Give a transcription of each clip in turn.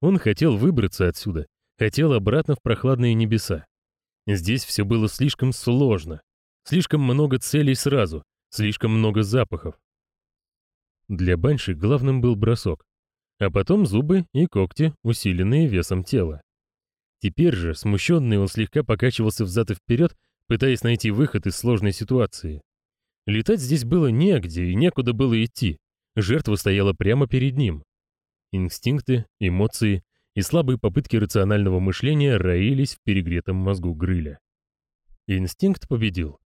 Он хотел выбраться отсюда, хотел обратно в прохладные небеса. Здесь все было слишком сложно, слишком много целей сразу, слишком много запахов. Для Банши главным был бросок, а потом зубы и когти, усиленные весом тела. Теперь же, смущенный, он слегка покачивался взад и вперед, пытаясь найти выход из сложной ситуации. Летать здесь было негде и некуда было идти. Жертва стояла прямо перед ним. Инстинкты, эмоции и слабые попытки рационального мышления роились в перегретом мозгу Грыля. Инстинкт победил.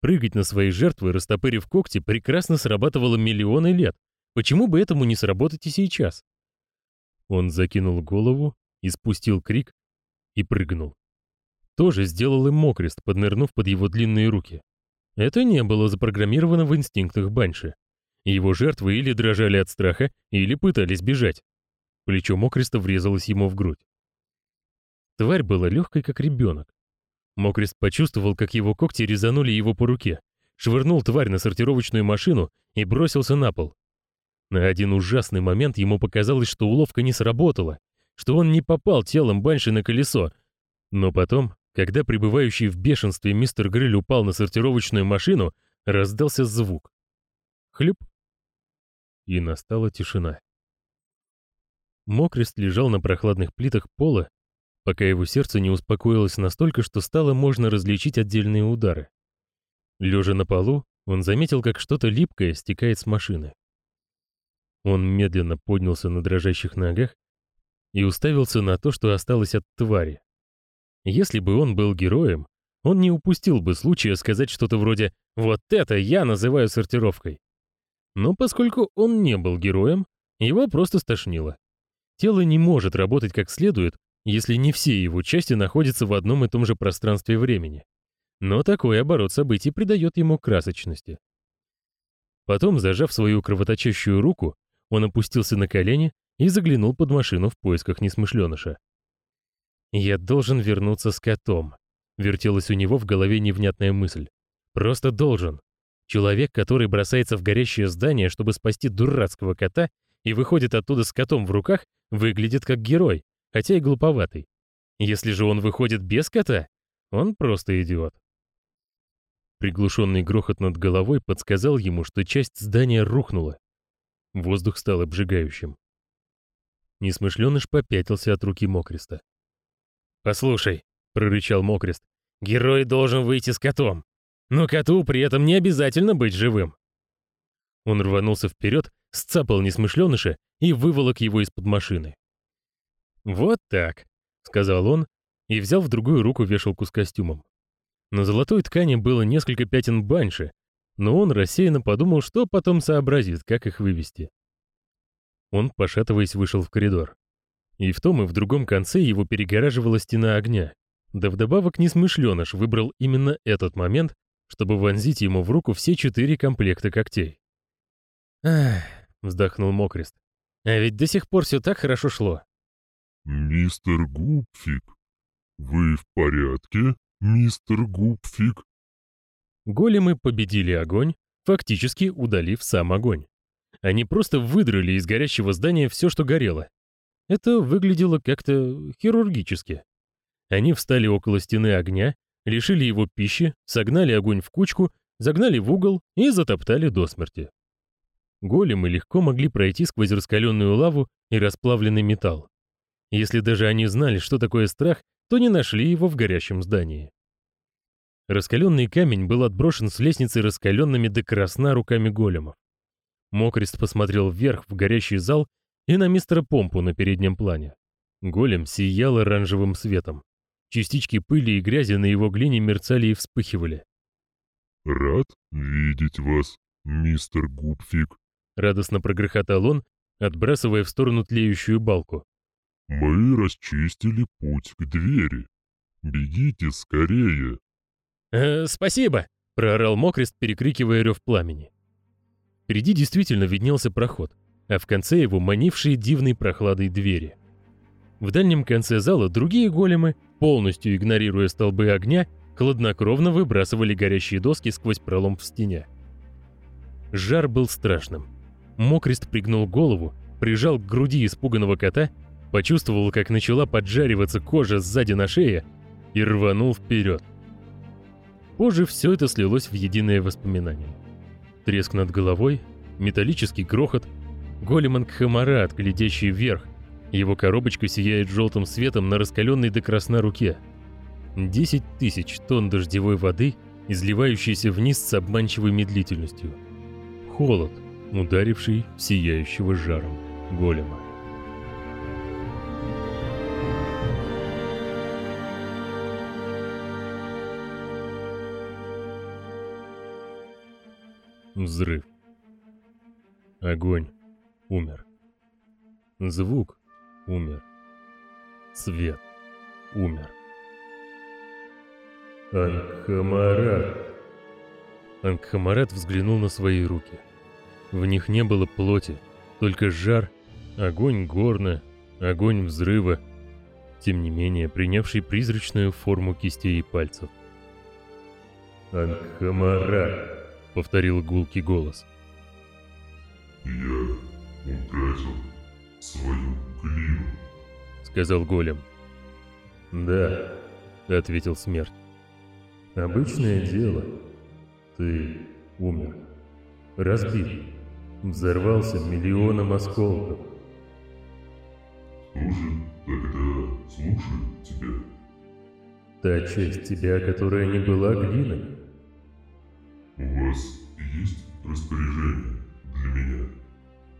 Прыгать на свои жертвы, растопырив когти, прекрасно срабатывало миллионы лет. Почему бы этому не сработать и сейчас? Он закинул голову, испустил крик и прыгнул. Тоже сделал и Мокрест, поднырнув под его длинные руки. Это не было запрограммировано в инстинктах Банши. Его жертвы или дрожали от страха, или пытались бежать. Плечо Мокреста врезалось ему в грудь. Тварь была легкой, как ребенок. Мокрест почувствовал, как его когти резанули его по руке, швырнул тварь на сортировочную машину и бросился на пол. На один ужасный момент ему показалось, что уловка не сработала, что он не попал телом Банши на колесо. Но потом, когда пребывающий в бешенстве мистер Гриль упал на сортировочную машину, раздался звук. Хлюп. И настала тишина. Мокрест лежал на прохладных плитах пола, пока его сердце не успокоилось настолько, что стало можно различить отдельные удары. Лежа на полу, он заметил, как что-то липкое стекает с машины. Он медленно поднялся на дрожащих ногах и уставился на то, что осталось от твари. Если бы он был героем, он не упустил бы случая сказать что-то вроде «Вот это я называю сортировкой». Но поскольку он не был героем, его просто стошнило. Тело не может работать как следует, если не все его части находятся в одном и том же пространстве времени. Но такой оборот событий придает ему красочности. Потом, зажав свою кровоточащую руку, он опустился на колени и заглянул под машину в поисках несмышленыша. «Я должен вернуться с котом», — вертелась у него в голове невнятная мысль. «Просто должен. Человек, который бросается в горящее здание, чтобы спасти дурацкого кота, и выходит оттуда с котом в руках, выглядит как герой, хотя и глуповатый. Если же он выходит без кота, он просто идиот». Приглушенный грохот над головой подсказал ему, что часть здания рухнула. Воздух стал обжигающим. Несмышленыш попятился от руки Мокреста. «Послушай», — прорычал Мокрест, — «герой должен выйти с котом, но коту при этом не обязательно быть живым». Он рванулся вперед, сцапал несмышленыша и выволок его из-под машины. «Вот так», — сказал он и взял в другую руку вешалку с костюмом. На золотой ткани было несколько пятен банши, но он рассеянно подумал, что потом сообразит, как их вывести. Он, пошатываясь, вышел в коридор. И в том и в другом конце его перегораживала стена огня. Да вдобавок несмышленыш выбрал именно этот момент, чтобы вонзить ему в руку все четыре комплекта когтей. «Ах», — вздохнул Мокрест, — «а ведь до сих пор все так хорошо шло». «Мистер Гупфик, вы в порядке, мистер Гупфик?» Големы победили огонь, фактически удалив сам огонь. Они просто выдрали из горящего здания все, что горело. Это выглядело как-то хирургически. Они встали около стены огня, лишили его пищи, согнали огонь в кучку, загнали в угол и затоптали до смерти. Големы легко могли пройти сквозь раскаленную лаву и расплавленный металл. Если даже они знали, что такое страх, то не нашли его в горящем здании. Раскаленный камень был отброшен с лестницы раскаленными до красна руками големов. Мокрест посмотрел вверх в горящий зал и на мистера Помпу на переднем плане. Голем сиял оранжевым светом. Частички пыли и грязи на его глине мерцали и вспыхивали. «Рад видеть вас, мистер Гупфик», — радостно прогрохотал он, отбрасывая в сторону тлеющую балку. «Мы расчистили путь к двери. Бегите скорее!» «Э, «Спасибо!» — проорал Мокрест, перекрикивая рев пламени. Впереди действительно виднелся проход, а в конце его манившие дивной прохладой двери. В дальнем конце зала другие големы, полностью игнорируя столбы огня, хладнокровно выбрасывали горящие доски сквозь пролом в стене. Жар был страшным. Мокрест пригнул голову, прижал к груди испуганного кота почувствовал, как начала поджариваться кожа сзади на шее и рванул вперед. Позже все это слилось в единое воспоминание. Треск над головой, металлический грохот, голем Ангхамарат, глядящий вверх, его коробочка сияет желтым светом на раскаленной до красна руке. Десять тысяч тонн дождевой воды, изливающейся вниз с обманчивой медлительностью. Холод, ударивший сияющего жаром голема. Взрыв. Огонь. Умер. Звук. Умер. Свет. Умер. Ангхамарат. Ангхамарат взглянул на свои руки. В них не было плоти, только жар, огонь горна, огонь взрыва, тем не менее принявший призрачную форму кистей и пальцев. Ангхамарат повторил гулкий голос. «Я утратил свою глину», — сказал голем. «Да», — ответил смерть. «Обычное дело. Ты умер. Разбит. Взорвался миллионом осколков». «Кто же тогда слушает тебя?» «Та часть тебя, которая не была глиной». «У вас есть распоряжение для меня?»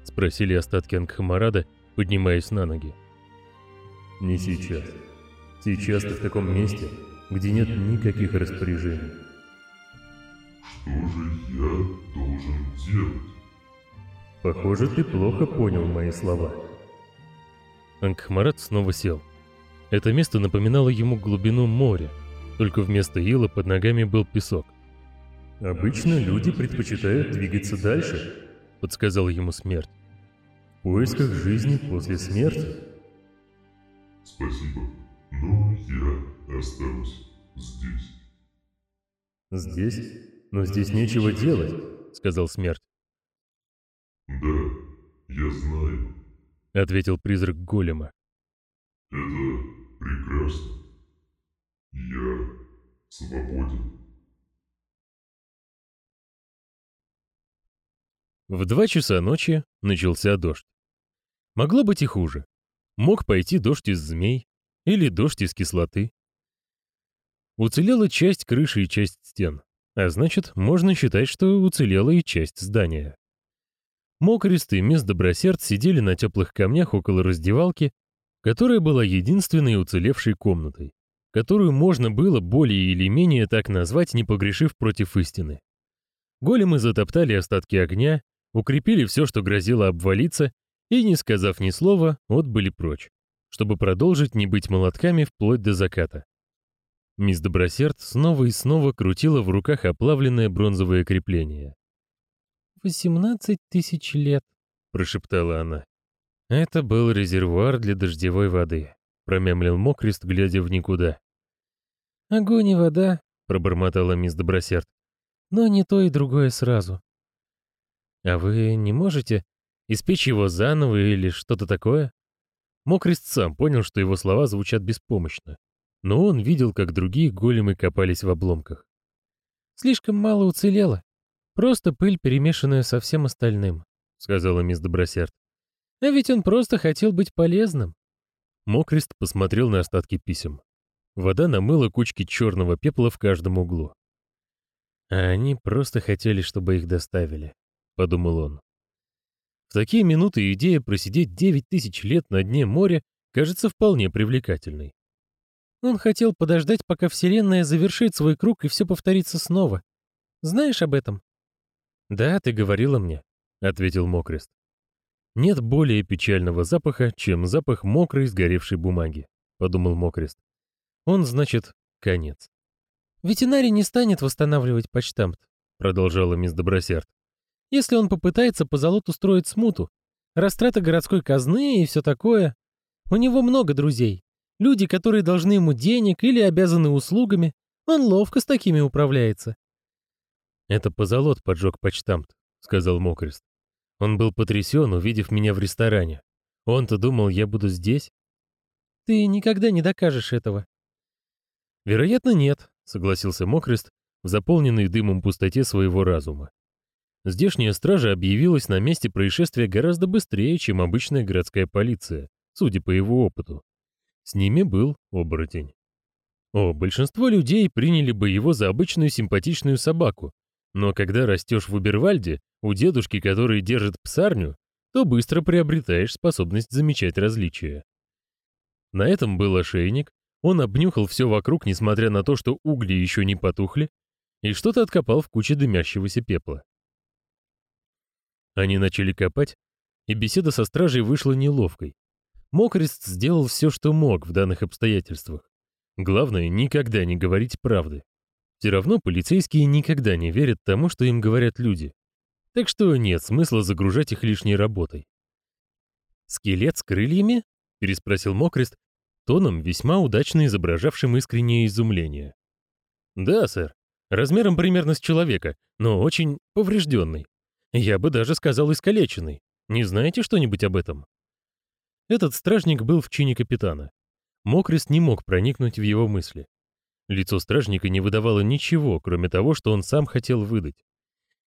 Спросили остатки Ангхамарада, поднимаясь на ноги. «Не сейчас. Сейчас ты в таком месте, где нет никаких распоряжений». «Что же я должен делать?» «Похоже, ты плохо понял мои слова». Ангхамарат снова сел. Это место напоминало ему глубину моря, только вместо ила под ногами был песок. «Обычно люди предпочитают двигаться дальше», — подсказал ему смерть. «В поисках жизни после смерти». «Спасибо, но я останусь здесь». «Здесь? Но здесь нечего делать», — сказал смерть. «Да, я знаю», — ответил призрак голема. «Это прекрасно. Я свободен». В два часа ночи начался дождь. Могло быть и хуже. Мог пойти дождь из змей или дождь из кислоты. Уцелела часть крыши и часть стен, а значит, можно считать, что уцелела и часть здания. Мокрест и мисс Добросерд сидели на теплых камнях около раздевалки, которая была единственной уцелевшей комнатой, которую можно было более или менее так назвать, не погрешив против истины. Големы затоптали остатки огня, укрепили все, что грозило обвалиться, и, не сказав ни слова, отбыли прочь, чтобы продолжить не быть молотками вплоть до заката. Мисс Добросерд снова и снова крутила в руках оплавленное бронзовое крепление. «Восемнадцать тысяч лет», — прошептала она. Это был резервуар для дождевой воды, промямлил Мокрест, глядя в никуда. «Огонь и вода», — пробормотала мисс Добросерд. «Но не то и другое сразу. А вы не можете испечь его заново или что-то такое? Мокрест сам понял, что его слова звучат беспомощно. Но он видел, как другие големы копались в обломках. «Слишком мало уцелело. Просто пыль, перемешанная со всем остальным», — сказала мисс Добросерд. «А ведь он просто хотел быть полезным». Мокрест посмотрел на остатки писем. Вода намыла кучки черного пепла в каждом углу. А они просто хотели, чтобы их доставили. — подумал он. В такие минуты идея просидеть девять тысяч лет на дне моря кажется вполне привлекательной. Он хотел подождать, пока Вселенная завершит свой круг и все повторится снова. Знаешь об этом? «Да, ты говорила мне», — ответил Мокрест. «Нет более печального запаха, чем запах мокрой сгоревшей бумаги», — подумал Мокрест. «Он, значит, конец». «Ветеринарий не станет восстанавливать почтамт», — продолжала мисс Добросерд если он попытается по золоту строить смуту. Растрата городской казны и все такое. У него много друзей. Люди, которые должны ему денег или обязаны услугами. Он ловко с такими управляется. «Это позолот поджег почтамт», — сказал Мокрест. Он был потрясен, увидев меня в ресторане. Он-то думал, я буду здесь, Ты никогда не докажешь этого. Вероятно, нет, согласился Мокрест в заполненной дымом пустоте своего разума. Здешняя стража объявилась на месте происшествия гораздо быстрее, чем обычная городская полиция, судя по его опыту. С ними был оборотень. О, большинство людей приняли бы его за обычную симпатичную собаку, но когда растешь в Убервальде, у дедушки, который держит псарню, то быстро приобретаешь способность замечать различия. На этом был ошейник, он обнюхал все вокруг, несмотря на то, что угли еще не потухли, и что-то откопал в куче дымящегося пепла. Они начали копать, и беседа со стражей вышла неловкой. Мокрест сделал все, что мог в данных обстоятельствах. Главное, никогда не говорить правды. Все равно полицейские никогда не верят тому, что им говорят люди. Так что нет смысла загружать их лишней работой. «Скелет с крыльями?» — переспросил Мокрест, тоном, весьма удачно изображавшим искреннее изумление. «Да, сэр. Размером примерно с человека, но очень поврежденный. Я бы даже сказал искалеченный. Не знаете что-нибудь об этом?» Этот стражник был в чине капитана. Мокрест не мог проникнуть в его мысли. Лицо стражника не выдавало ничего, кроме того, что он сам хотел выдать.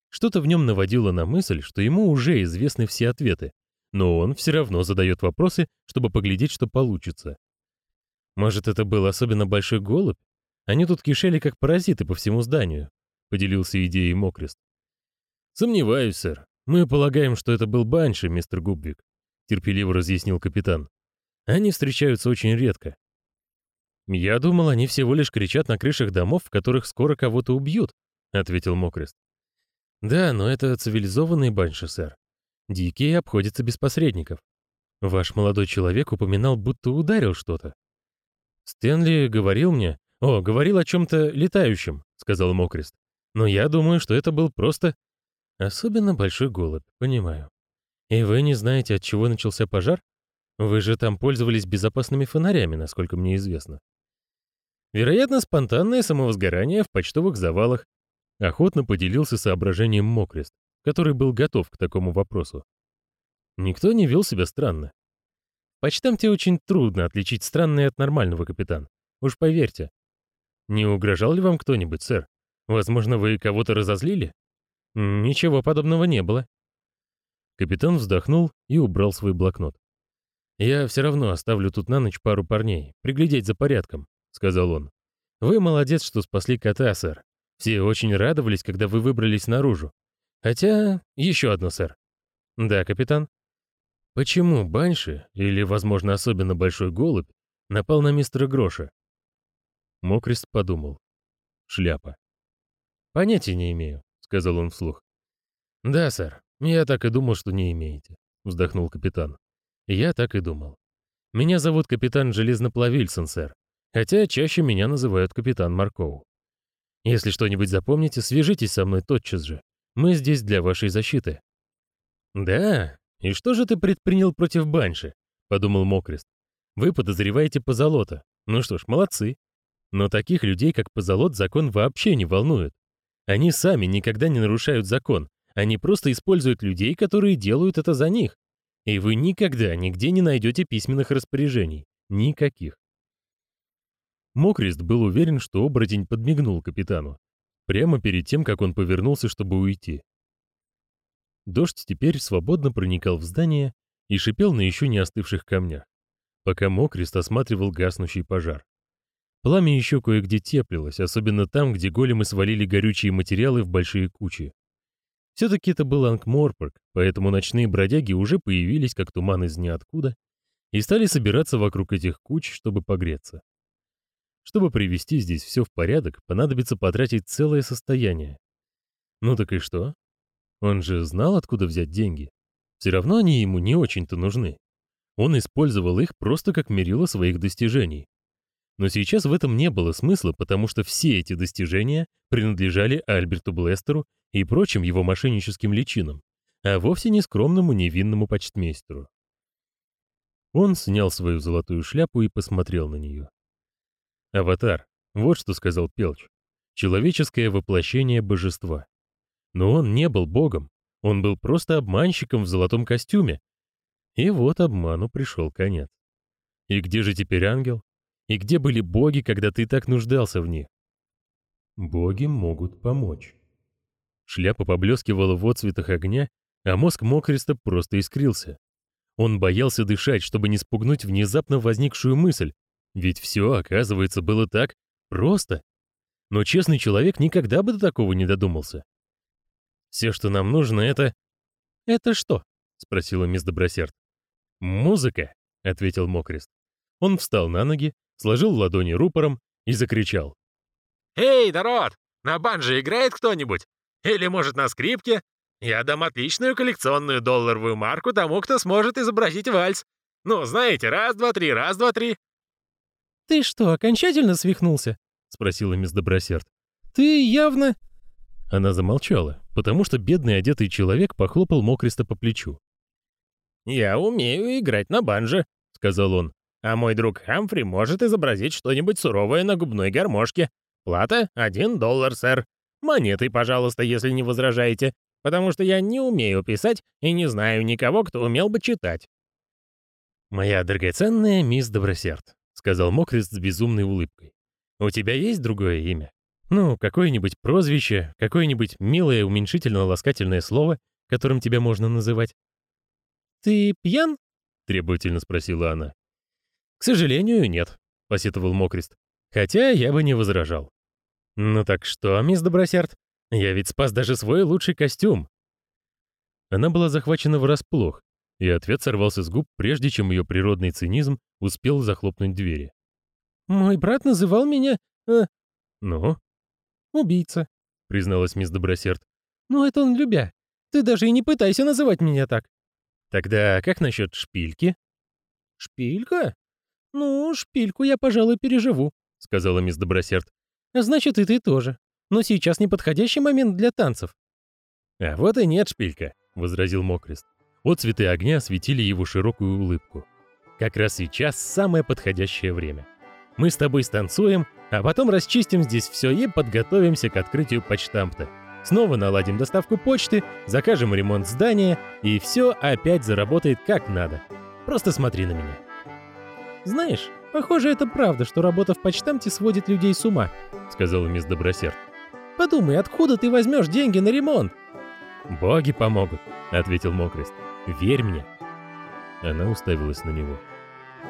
Что-то в нем наводило на мысль, что ему уже известны все ответы, но он все равно задает вопросы, чтобы поглядеть, что получится. Может, это был особенно большой голубь? Они тут кишели как паразиты по всему зданию, поделился идеей Мокрест. Сомневаюсь, сэр. Мы полагаем, что это был банши, мистер Губвик, терпеливо разъяснил капитан. Они встречаются очень редко. Я думал, они всего лишь кричат на крышах домов, в которых скоро кого-то убьют, ответил Мокрест. Да, но это цивилизованные банши, сэр. Дикие обходятся без посредников. Ваш молодой человек упоминал, будто ударил что-то. Стэнли говорил мне... О, говорил о чем-то летающем, сказал Мокрест. Но я думаю, что это был просто... Особенно большой голубь, понимаю. И вы не знаете, от чего начался пожар? Вы же там пользовались безопасными фонарями, насколько мне известно. Вероятно, спонтанное самовозгорание в почтовых завалах. Охотно поделился соображением Мокрест, который был готов к такому вопросу. Никто не вел себя странно. Почтамте очень трудно отличить странное от нормального, капитан. Уж поверьте. Не угрожал ли вам кто-нибудь, сэр? Возможно, вы кого-то разозлили? Ничего подобного не было. Капитан вздохнул и убрал свой блокнот. «Я все равно оставлю тут на ночь пару парней, приглядеть за порядком», — сказал он. «Вы молодец, что спасли кота, сэр. Все очень радовались, когда вы выбрались наружу. Хотя... еще одно, сэр». «Да, капитан?» «Почему Банши, или, возможно, особенно Большой Голубь, напал на мистера Гроша?» Мокрест подумал. «Шляпа». «Понятия не имею», — сказал он вслух. «Да, сэр, я так и думал, что не имеете», — вздохнул капитан. Я так и думал. Меня зовут капитан Железноплавильсон, сэр, хотя чаще меня называют капитан Маркоу. Если что-нибудь запомните, свяжитесь со мной тотчас же. Мы здесь для вашей защиты». «Да? И что же ты предпринял против Банши?» — подумал Мокрест. «Вы подозреваете Позолота. Ну что ж, молодцы. Но таких людей, как Позолот, закон вообще не волнует. Они сами никогда не нарушают закон. Они просто используют людей, которые делают это за них. И вы никогда нигде не найдете письменных распоряжений. Никаких. Мокрест был уверен, что оборотень подмигнул капитану. Прямо перед тем, как он повернулся, чтобы уйти. Дождь теперь свободно проникал в здание и шипел на еще не остывших камнях, пока Мокрест осматривал гаснущий пожар. Пламя еще кое-где теплилось, особенно там, где големы свалили горючие материалы в большие кучи. Все-таки это был Ангморпорг, поэтому ночные бродяги уже появились как туман из ниоткуда и стали собираться вокруг этих куч, чтобы погреться. Чтобы привести здесь все в порядок, понадобится потратить целое состояние. Ну так и что? Он же знал, откуда взять деньги. Все равно они ему не очень-то нужны. Он использовал их просто как мерило своих достижений. Но сейчас в этом не было смысла, потому что все эти достижения принадлежали Альберту Блестеру и прочим его мошенническим личинам, а вовсе не скромному невинному почтмейстеру. Он снял свою золотую шляпу и посмотрел на нее. «Аватар», вот что сказал Пелч, — «человеческое воплощение божества». Но он не был богом, он был просто обманщиком в золотом костюме. И вот обману пришел конец. И где же теперь ангел? И где были боги, когда ты так нуждался в них? Боги могут помочь. Шляпа поблескивала в отцветах огня, а мозг Мокриста просто искрился. Он боялся дышать, чтобы не спугнуть внезапно возникшую мысль, ведь все, оказывается, было так просто. Но честный человек никогда бы до такого не додумался. Все, что нам нужно, это... «Это что?» — спросила мисс Добросерд. «Музыка», — ответил Мокрест. Он встал на ноги, сложил ладони рупором и закричал. «Эй, народ, на банже играет кто-нибудь? Или, может, на скрипке? Я дам отличную коллекционную долларовую марку тому, кто сможет изобразить вальс. Ну, знаете, раз, два, три, раз, два, три». «Ты что, окончательно свихнулся?» — спросила мисс Добросерд. «Ты явно...» Она замолчала, потому что бедный одетый человек похлопал Мокриста по плечу. «Я умею играть на банже», — сказал он. «А мой друг Хамфри может изобразить что-нибудь суровое на губной гармошке. Плата — один доллар, сэр. Монетой, пожалуйста, если не возражаете, потому что я не умею писать и не знаю никого, кто умел бы читать». «Моя драгоценная мисс Добросерд», — сказал Мокрист с безумной улыбкой. «У тебя есть другое имя? Ну, какое-нибудь прозвище, какое-нибудь милое уменьшительно-ласкательное слово, которым тебя можно называть?» «Ты пьян?» — требовательно спросила она. «К сожалению, нет», — посетовал Мокрист. «Хотя я бы не возражал». «Ну так что, мисс Добросерд? Я ведь спас даже свой лучший костюм». Она была захвачена врасплох, и ответ сорвался с губ, прежде чем ее природный цинизм успел захлопнуть двери. «Мой брат называл меня... Э, «Ну?» убийца», — призналась мисс Добросерд. «Ну это он любя. Ты даже и не пытайся называть меня так». «Тогда как насчет шпильки?» «Шпилька? Ну, шпильку я, пожалуй, переживу», — сказала мисс Добросерд. «А значит, и ты тоже. Но сейчас неподходящий момент для танцев». «А вот и нет шпилька», — возразил Мокрест. Отцветы огня осветили его широкую улыбку. «Как раз сейчас самое подходящее время. Мы с тобой станцуем, а потом расчистим здесь все и подготовимся к открытию почтампта. Снова наладим доставку почты, закажем ремонт здания, и все опять заработает как надо. Просто смотри на меня. «Знаешь, похоже, это правда, что работа в почтамте сводит людей с ума», — сказала мисс Добросерд. «Подумай, откуда ты возьмешь деньги на ремонт?» «Боги помогут», — ответил Мокрест. «Верь мне». Она уставилась на него.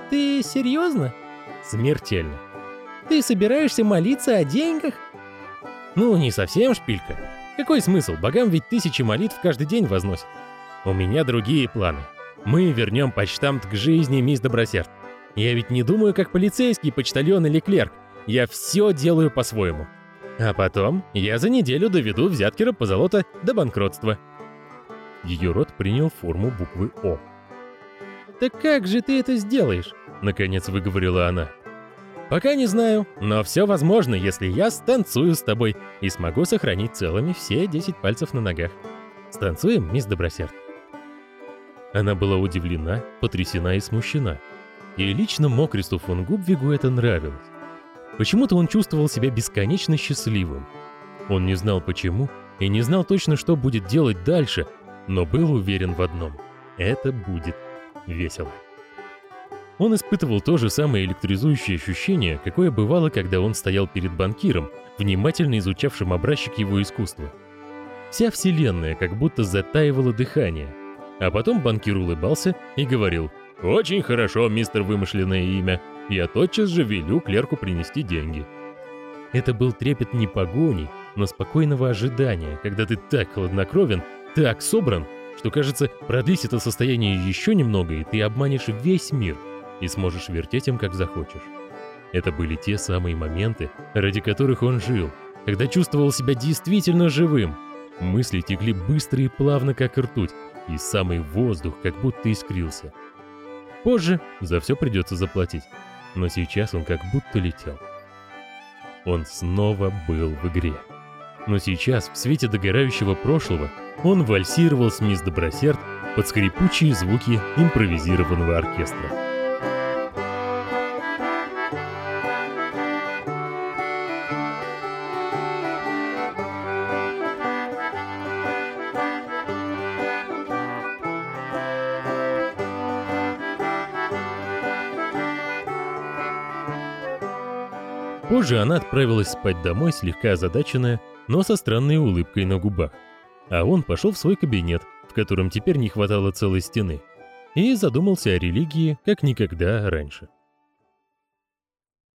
«Ты серьезно?» «Смертельно». «Ты собираешься молиться о деньгах?» «Ну, не совсем шпилька. Какой смысл? Богам ведь тысячи молитв каждый день возносят. У меня другие планы. Мы вернем почтамт к жизни, мисс Добросерд. Я ведь не думаю, как полицейский, почтальон или клерк. Я все делаю по-своему. А потом я за неделю доведу взяткера по золото до банкротства. Ее рот принял форму буквы О. «Так как же ты это сделаешь?» — наконец выговорила она. «Пока не знаю, но все возможно, если я станцую с тобой и смогу сохранить целыми все 10 пальцев на ногах. Станцуем, мисс Добросерд?» Она была удивлена, потрясена и смущена. И лично Мокресту фон Губвигу это нравилось. Почему-то он чувствовал себя бесконечно счастливым. Он не знал почему и не знал точно, что будет делать дальше, но был уверен в одном — это будет весело. Он испытывал то же самое электризующее ощущение, какое бывало, когда он стоял перед банкиром, внимательно изучавшим образчик его искусства. Вся вселенная как будто затаивала дыхание. А потом банкир улыбался и говорил «Очень хорошо, мистер вымышленное имя. Я тотчас же велю клерку принести деньги». Это был трепет не погони, но спокойного ожидания, когда ты так хладнокровен, так собран, что, кажется, продлись это состояние еще немного, и ты обманешь весь мир – и сможешь вертеть им, как захочешь. Это были те самые моменты, ради которых он жил, когда чувствовал себя действительно живым. Мысли текли быстро и плавно, как ртуть, и самый воздух как будто искрился. Позже за все придется заплатить, но сейчас он как будто летел. Он снова был в игре. Но сейчас, в свете догорающего прошлого, он вальсировал с мисс Добросерд под скрипучие звуки импровизированного оркестра. Позже она отправилась спать домой, слегка озадаченная, но со странной улыбкой на губах. А он пошел в свой кабинет, в котором теперь не хватало целой стены, и задумался о религии как никогда раньше.